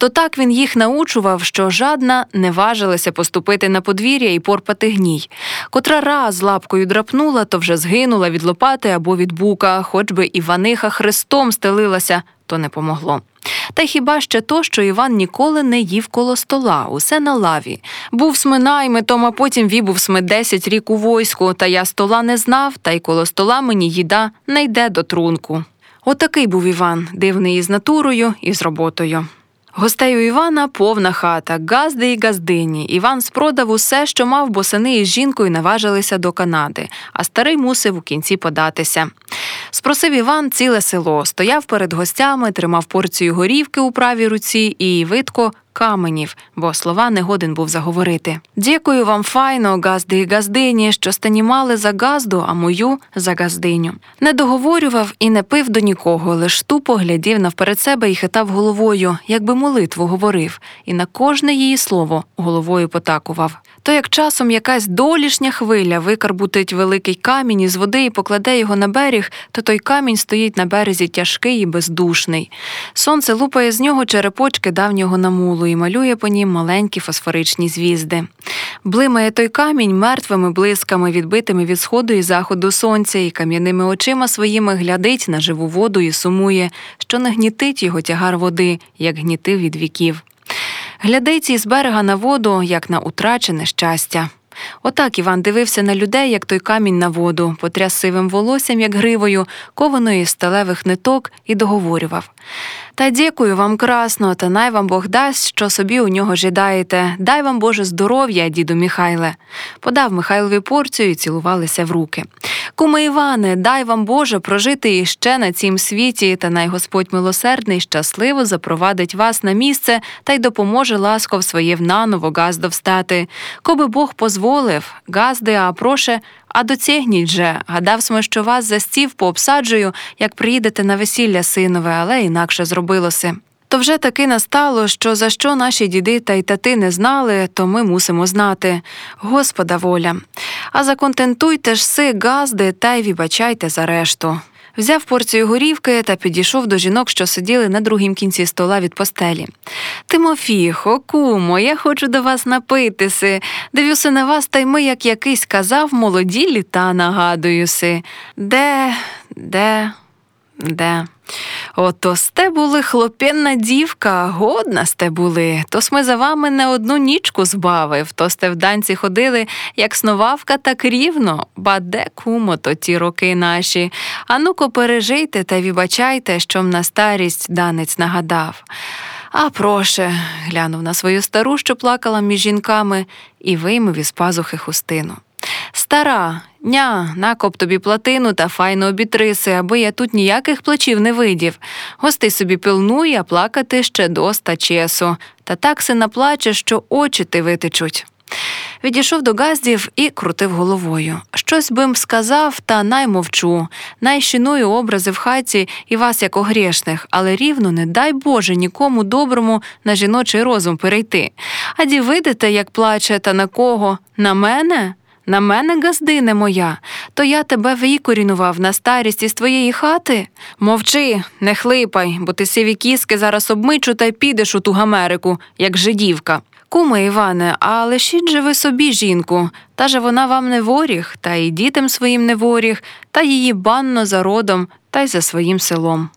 То так він їх научував, що жадна не важилася поступити на подвір'я і порпати гній. Котра раз лапкою драпнула, то вже згинула від лопати або від бука, хоч би Іваниха хрестом стелилася, то не помогло. Та хіба ще то, що Іван ніколи не їв коло стола, усе на лаві. Був сминайметом, а потім вібув сми десять рік у войську, та я стола не знав, та й коло стола мені їда не йде до трунку. Отакий був Іван, дивний із натурою і з роботою. Гостей у Івана повна хата, газди і газдині. Іван спродав усе, що мав, бо сини із жінкою наважилися до Канади, а старий мусив у кінці податися. Спросив Іван ціле село, стояв перед гостями, тримав порцію горівки у правій руці і видко каменів, бо слова не годен був заговорити. Дякую вам файно, газди і газдині, що станімали за газду, а мою за газдиню. Не договорював і не пив до нікого, лиш тупо глядів навперед себе і хитав головою, якби молитву говорив, і на кожне її слово головою потакував. То як часом якась долішня хвиля викарбутить великий камінь із води і покладе його на берег, то той камінь стоїть на березі тяжкий і бездушний. Сонце лупає з нього черепочки давнього намулу і малює по нім маленькі фосфоричні звізди. Блимає той камінь мертвими блисками, відбитими від сходу і заходу сонця, і кам'яними очима своїми глядить на живу воду і сумує, що не гнітить його тягар води, як гнітив від віків. Глядить із берега на воду, як на утрачене щастя. Отак Іван дивився на людей, як той камінь на воду, потряс сивим волоссям, як гривою, кованої сталевих ниток, і договорював. Та дякую вам красно, та най вам Бог дасть, що собі у нього жідаєте. Дай вам Боже здоров'я, діду Михайле. Подав Михайлові порцію і цілувалися в руки. Куме Іване, дай вам Боже прожити іще на цім світі, та най Господь милосердний щасливо запровадить вас на місце та й допоможе ласков своє внаново газдо встати. Коби Бог позволив, газди, а проше, а доцягніть же, гадав сме, що вас за стів пообсаджую, як приїдете на весілля синове, але інакше зробилося. То вже таки настало, що за що наші діди та й тати не знали, то ми мусимо знати. Господа воля. А законтентуйте ж си газди та й вибачайте за решту. Взяв порцію горівки та підійшов до жінок, що сиділи на другім кінці стола від постелі. Тимофіхо, кумо, я хочу до вас напитися. Дивлюся на вас, та й ми, як якийсь казав, молоді літа нагадуюси. Де, де, де? Ото сте були хлопенна дівка, годна сте були, то сме за вами не одну нічку збавив, то сте в данці ходили, як сновавка, так рівно, ба де кумо то ті роки наші. А ну-ко пережийте та вибачайте, що м на старість данець нагадав. А проше, глянув на свою стару, що плакала між жінками, і виймив із пазухи хустину. Стара, ня, накоп тобі платину та файно обітриси, аби я тут ніяких плачів не видів. Гостей собі пилнуй, а плакати ще доста чесу. Та так си наплаче, що очі ти витечуть. Відійшов до газдів і крутив головою. Щось би м сказав, та наймовчу. Найщиную образи в хаті і вас, як огрішних, але рівно не дай Боже нікому доброму на жіночий розум перейти. А ді видите, як плаче, та на кого? На мене? На мене, газдине моя, то я тебе викорінував на старість із твоєї хати? Мовчи, не хлипай, бо ти сиві кіски зараз обмичу та й підеш у ту гамерику, як жидівка. Куме Іване, а лишіть же ви собі жінку, та же вона вам не воріг, та й дітям своїм не воріг, та її банно за родом, та й за своїм селом.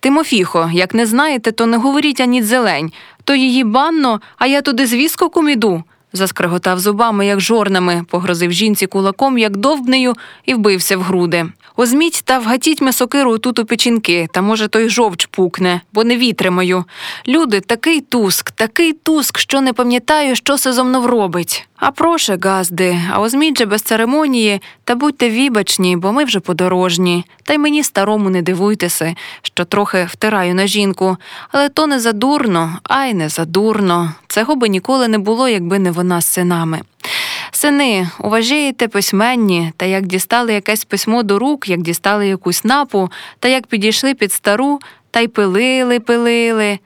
Тимофіхо, як не знаєте, то не говоріть ані зелень, то її банно, а я туди з віскоком іду. Заскреготав зубами, як жорнами, погрозив жінці кулаком, як довбнею, і вбився в груди. Озміть та вгатіть ме сокиру тут у печінки, та може той жовч пукне, бо не вітримаю. Люди, такий туск, такий туск, що не пам'ятаю, що се зо мною робить. А проше, газди, а озміть же без церемонії, та будьте вібачні, бо ми вже подорожні. Та й мені старому не дивуйтеся, що трохи втираю на жінку. Але то не задурно, ай не задурно. Цього би ніколи не було, якби не вона з синами. Сини, уважаєте письменні, та як дістали якесь письмо до рук, як дістали якусь напу, та як підійшли під стару, та й пилили, пилили,